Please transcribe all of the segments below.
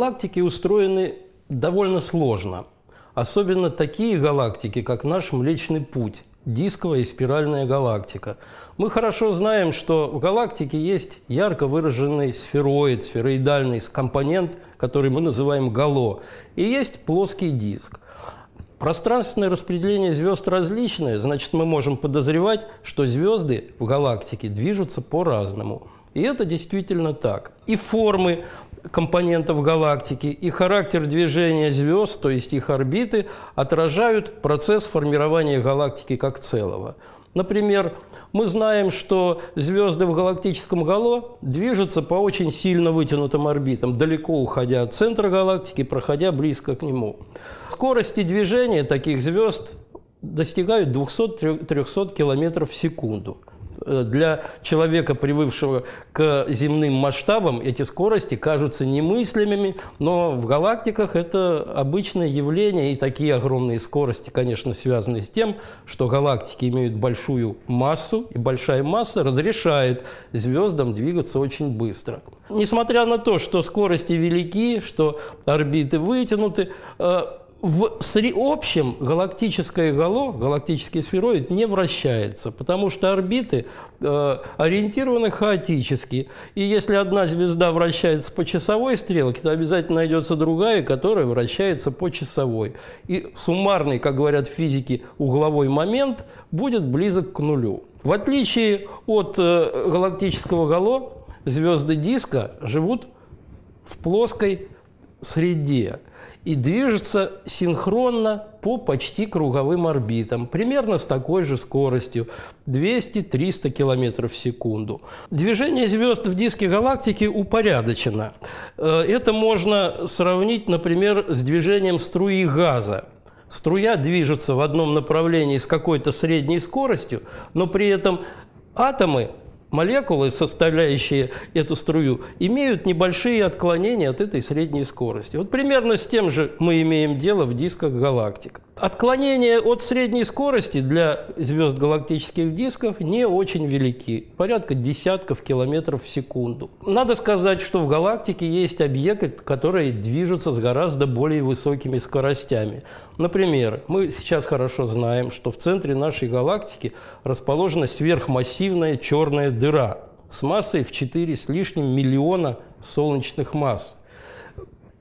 Галактики устроены довольно сложно. Особенно такие галактики, как наш Млечный Путь, дисковая и спиральная галактика. Мы хорошо знаем, что в галактике есть ярко выраженный сфероид, сфероидальный компонент, который мы называем гало, и есть плоский диск. Пространственное распределение звезд различное, значит, мы можем подозревать, что звезды в галактике движутся по-разному. И это действительно так. И формы компонентов галактики, и характер движения звезд, то есть их орбиты, отражают процесс формирования галактики как целого. Например, мы знаем, что звезды в галактическом гало движутся по очень сильно вытянутым орбитам, далеко уходя от центра галактики, проходя близко к нему. Скорости движения таких звезд достигают 200-300 км в секунду. Э, для человека, привыкшего к земным масштабам, эти скорости кажутся немыслимыми, но в галактиках это обычное явление, и такие огромные скорости, конечно, связаны с тем, что галактики имеют большую массу, и большая масса разрешает звездам двигаться очень быстро. Несмотря на то, что скорости велики, что орбиты вытянуты, э, в общем галактическое гало, галактический сфероид не вращается, потому что орбиты э, ориентированы хаотически. И если одна звезда вращается по часовой стрелке, то обязательно найдется другая, которая вращается по часовой. И суммарный, как говорят физики, угловой момент будет близок к нулю. В отличие от э, галактического гало, звезды диска живут в плоской среде и движется синхронно по почти круговым орбитам, примерно с такой же скоростью 200-300 км в секунду. Движение звезд в диске галактики упорядочено. Э, это можно сравнить, например, с движением струи газа. Струя движется в одном направлении с какой-то средней скоростью, но при этом атомы молекулы, составляющие эту струю, имеют небольшие отклонения от этой средней скорости. Вот примерно с тем же мы имеем дело в дисках галактик. Отклонения от средней скорости для звезд галактических дисков не очень велики, порядка десятков километров в секунду. Надо сказать, что в галактике есть объекты, которые движутся с гораздо более высокими скоростями. Например, мы сейчас хорошо знаем, что в центре нашей галактики расположена сверхмассивная черная дыра с массой в 4 с лишним миллиона солнечных масс –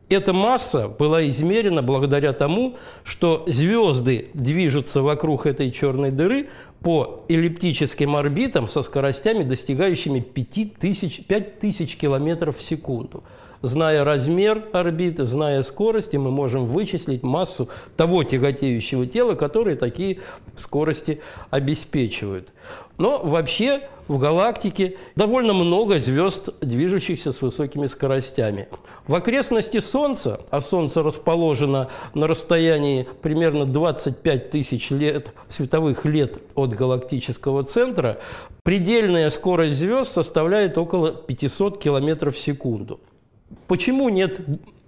эта масса была измерена благодаря тому, что звезды движутся вокруг этой черной дыры по эллиптическим орбитам со скоростями, достигающими 5000, 5000 км в секунду. Зная размер орбиты, зная скорости, мы можем вычислить массу того тяготеющего тела, которое такие скорости обеспечивают. Но вообще в галактике довольно много звезд, движущихся с высокими скоростями. В окрестности Солнца, а Солнце расположено на расстоянии примерно 25 тысяч лет, световых лет от галактического центра, предельная скорость звезд составляет около 500 км в секунду. Почему нет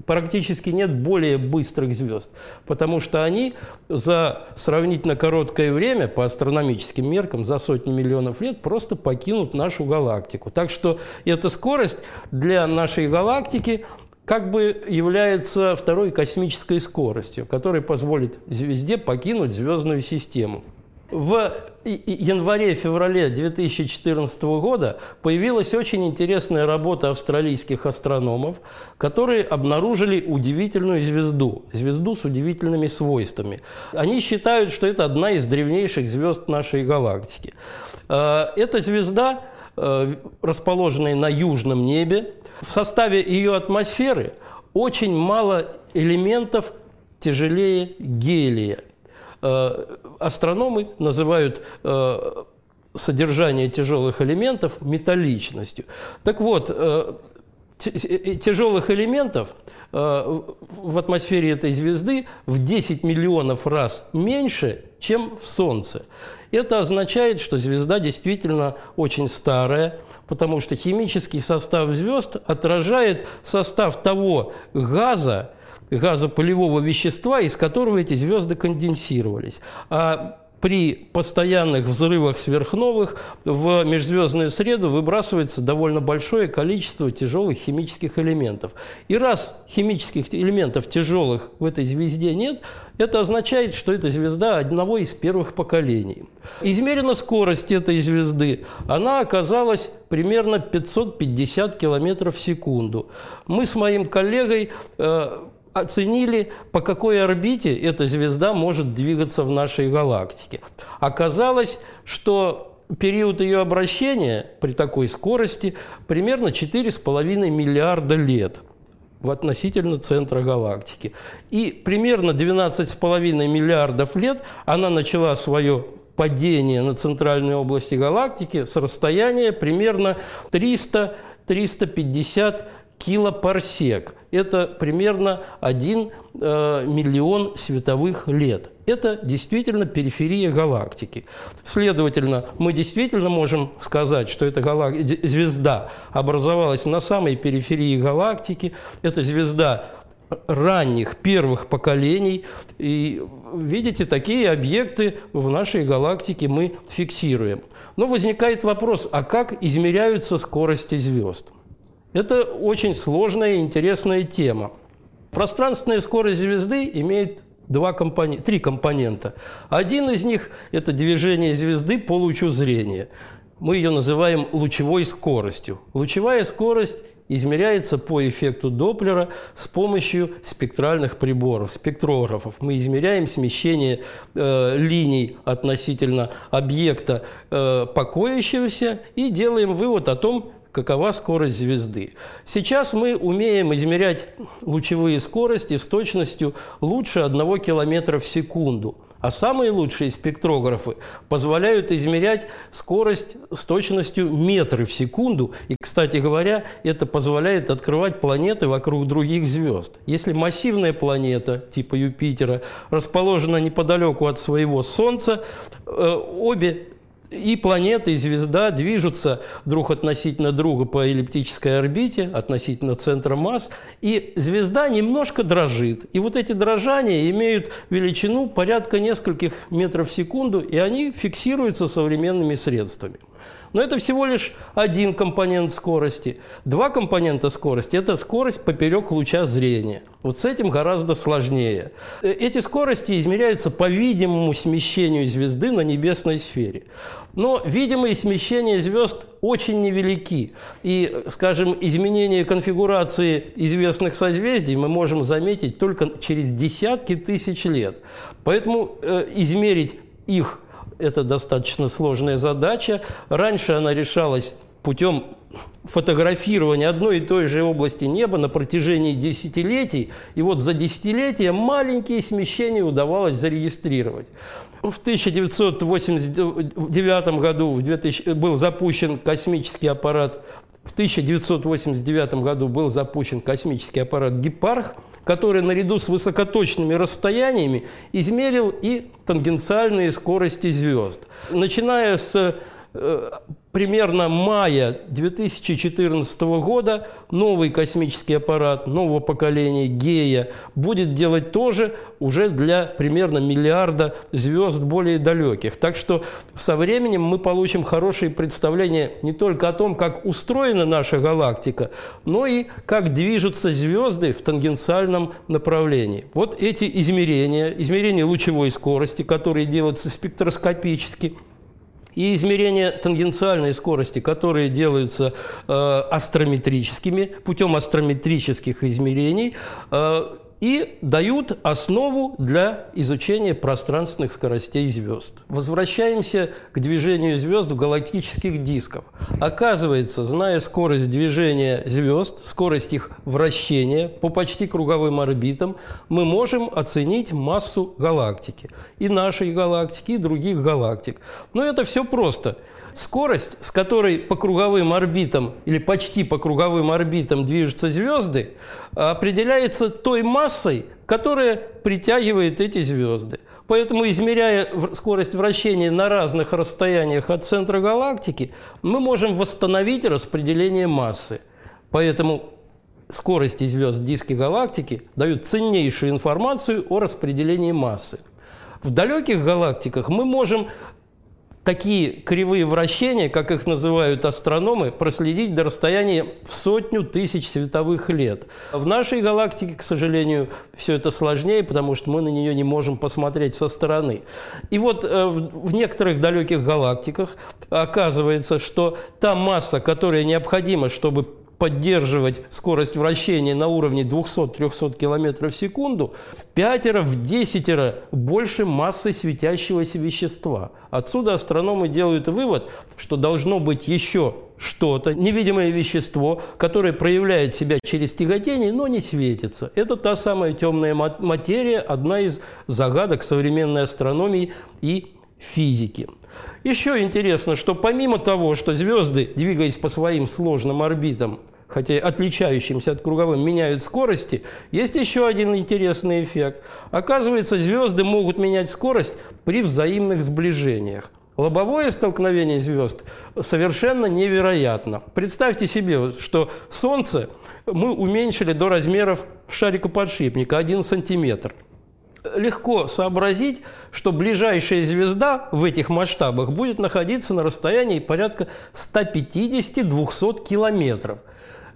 практически нет более быстрых звезд, потому что они за сравнительно короткое время, по астрономическим меркам, за сотни миллионов лет, просто покинут нашу галактику. Так что эта скорость для нашей галактики как бы является второй космической скоростью, которая позволит звезде покинуть звездную систему. В январе-феврале 2014 года появилась очень интересная работа австралийских астрономов, которые обнаружили удивительную звезду, звезду с удивительными свойствами. Они считают, что это одна из древнейших звезд нашей галактики. Э, эта звезда, э, расположенная на южном небе, в составе ее атмосферы очень мало элементов тяжелее гелия – Э, астрономы называют э, содержание тяжелых элементов металличностью. Так вот, э, тяжелых элементов в атмосфере этой звезды в 10 миллионов раз меньше, чем в Солнце. Это означает, что звезда действительно очень старая, потому что химический состав звезд отражает состав того газа, газопылевого вещества, из которого эти звезды конденсировались. А при постоянных взрывах сверхновых в межзвездную среду выбрасывается довольно большое количество тяжелых химических элементов. И раз химических элементов тяжелых в этой звезде нет, это означает, что это звезда одного из первых поколений. Измерена скорость этой звезды. Она оказалась примерно 550 километров в секунду. Мы с моим коллегой э, оценили, по какой орбите эта звезда может двигаться в нашей галактике. Оказалось, что период ее обращения при такой скорости примерно 4,5 миллиарда лет в относительно центра галактики. И примерно 12,5 миллиардов лет она начала свое падение на центральной области галактики с расстояния примерно 300-350 килопарсек. Это примерно 1 э, миллион световых лет. Это действительно периферия галактики. Следовательно, мы действительно можем сказать, что эта галак... звезда образовалась на самой периферии галактики. Это звезда ранних первых поколений. И видите, такие объекты в нашей галактике мы фиксируем. Но возникает вопрос, а как измеряются скорости звезд? Это очень сложная и интересная тема. Пространственная скорость звезды имеет два компон... три компонента. Один из них – это движение звезды по лучу зрения. Мы ее называем лучевой скоростью. Лучевая скорость измеряется по эффекту Доплера с помощью спектральных приборов, спектрографов. Мы измеряем смещение э, линий относительно объекта э, покоящегося и делаем вывод о том, какова скорость звезды. Сейчас мы умеем измерять лучевые скорости с точностью лучше 1 км в секунду. А самые лучшие спектрографы позволяют измерять скорость с точностью метры в секунду. И, кстати говоря, это позволяет открывать планеты вокруг других звезд. Если массивная планета типа Юпитера расположена неподалеку от своего Солнца, э, обе и планета, и звезда движутся друг относительно друга по эллиптической орбите, относительно центра масс, и звезда немножко дрожит. И вот эти дрожания имеют величину порядка нескольких метров в секунду, и они фиксируются современными средствами. Но это всего лишь один компонент скорости. Два компонента скорости – это скорость поперек луча зрения. Вот с этим гораздо сложнее. Э, эти скорости измеряются по видимому смещению звезды на небесной сфере. Но видимые смещения звезд очень невелики. И, скажем, изменение конфигурации известных созвездий мы можем заметить только через десятки тысяч лет. Поэтому э, измерить их это достаточно сложная задача. Раньше она решалась путем фотографирования одной и той же области неба на протяжении десятилетий. И вот за десятилетия маленькие смещения удавалось зарегистрировать. В 1989 году в 2000, был запущен космический аппарат в 1989 году был запущен космический аппарат «Гепарх», который наряду с высокоточными расстояниями измерил и тангенциальные скорости звезд. Начиная с э, примерно мая 2014 года новый космический аппарат нового поколения Гея будет делать тоже уже для примерно миллиарда звезд более далеких. Так что со временем мы получим хорошее представление не только о том, как устроена наша галактика, но и как движутся звезды в тангенциальном направлении. Вот эти измерения, измерения лучевой скорости, которые делаются спектроскопически – и измерения тангенциальной скорости, которые делаются э, астрометрическими, путем астрометрических измерений, э, и дают основу для изучения пространственных скоростей звезд. Возвращаемся к движению звезд в галактических дисках. Оказывается, зная скорость движения звезд, скорость их вращения по почти круговым орбитам, мы можем оценить массу галактики. И нашей галактики, и других галактик. Но это все просто – Скорость, с которой по круговым орбитам или почти по круговым орбитам движутся звезды, определяется той массой, которая притягивает эти звезды. Поэтому, измеряя скорость вращения на разных расстояниях от центра галактики, мы можем восстановить распределение массы. Поэтому скорости звезд диски галактики дают ценнейшую информацию о распределении массы. В далеких галактиках мы можем такие кривые вращения, как их называют астрономы, проследить до расстояния в сотню тысяч световых лет. В нашей галактике, к сожалению, все это сложнее, потому что мы на нее не можем посмотреть со стороны. И вот э, в некоторых далеких галактиках оказывается, что та масса, которая необходима, чтобы поддерживать скорость вращения на уровне 200-300 км в секунду в пятеро, в десятеро больше массы светящегося вещества. Отсюда астрономы делают вывод, что должно быть еще что-то, невидимое вещество, которое проявляет себя через тяготение, но не светится. Это та самая темная материя, одна из загадок современной астрономии и физики. Еще интересно, что помимо того, что звезды, двигаясь по своим сложным орбитам, хотя отличающимся от круговым, меняют скорости, есть еще один интересный эффект. Оказывается, звезды могут менять скорость при взаимных сближениях. Лобовое столкновение звезд совершенно невероятно. Представьте себе, что Солнце мы уменьшили до размеров шарика подшипника 1 сантиметр – легко сообразить, что ближайшая звезда в этих масштабах будет находиться на расстоянии порядка 150-200 километров.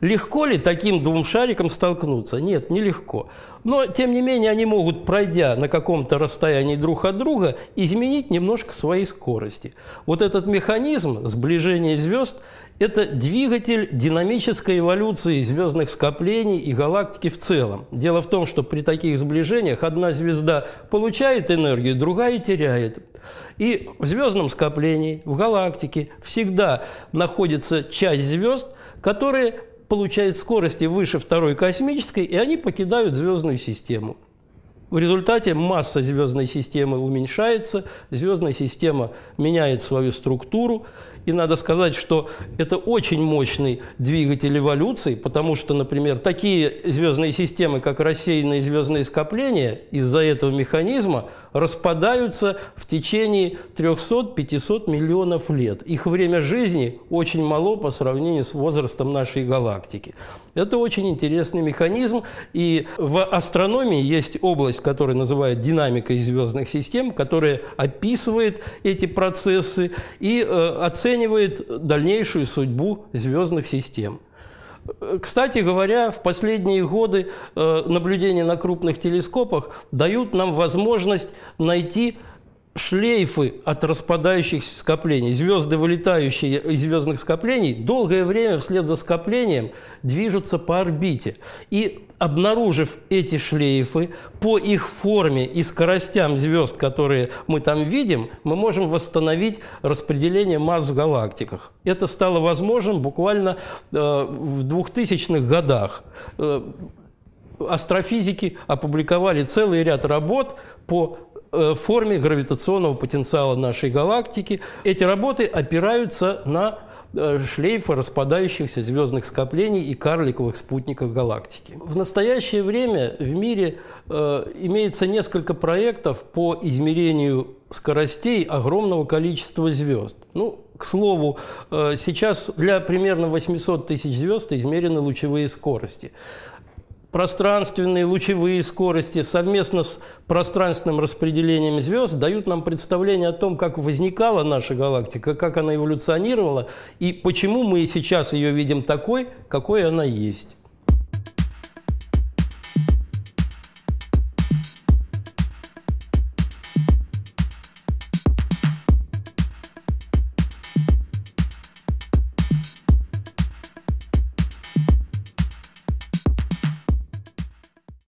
Легко ли таким двум шарикам столкнуться? Нет, нелегко. Но, тем не менее, они могут, пройдя на каком-то расстоянии друг от друга, изменить немножко своей скорости. Вот этот механизм сближения звезд – это двигатель динамической эволюции звездных скоплений и галактики в целом. Дело в том, что при таких сближениях одна звезда получает энергию, другая теряет. И в звездном скоплении, в галактике всегда находится часть звезд, которые получают скорости выше второй космической, и они покидают звездную систему. В результате масса звездной системы уменьшается, звездная система меняет свою структуру, и надо сказать, что это очень мощный двигатель эволюции, потому что, например, такие звездные системы, как рассеянные звездные скопления, из-за этого механизма распадаются в течение 300-500 миллионов лет. Их время жизни очень мало по сравнению с возрастом нашей галактики. Это очень интересный механизм, и в астрономии есть область, которая называют динамикой звездных систем, которая описывает эти процессы и э, оценивает дальнейшую судьбу звездных систем. Кстати говоря, в последние годы э, наблюдения на крупных телескопах дают нам возможность найти шлейфы от распадающихся скоплений. Звезды, вылетающие из звездных скоплений, долгое время вслед за скоплением движутся по орбите. И обнаружив эти шлейфы по их форме и скоростям звезд, которые мы там видим, мы можем восстановить распределение масс в галактиках. Это стало возможным буквально э, в 2000-х годах. Э, астрофизики опубликовали целый ряд работ по форме гравитационного потенциала нашей галактики. Эти работы опираются на э, шлейфы распадающихся звездных скоплений и карликовых спутников галактики. В настоящее время в мире э, имеется несколько проектов по измерению скоростей огромного количества звезд. Ну, к слову, э, сейчас для примерно 800 тысяч звезд измерены лучевые скорости пространственные лучевые скорости совместно с пространственным распределением звезд дают нам представление о том, как возникала наша галактика, как она эволюционировала и почему мы сейчас ее видим такой, какой она есть.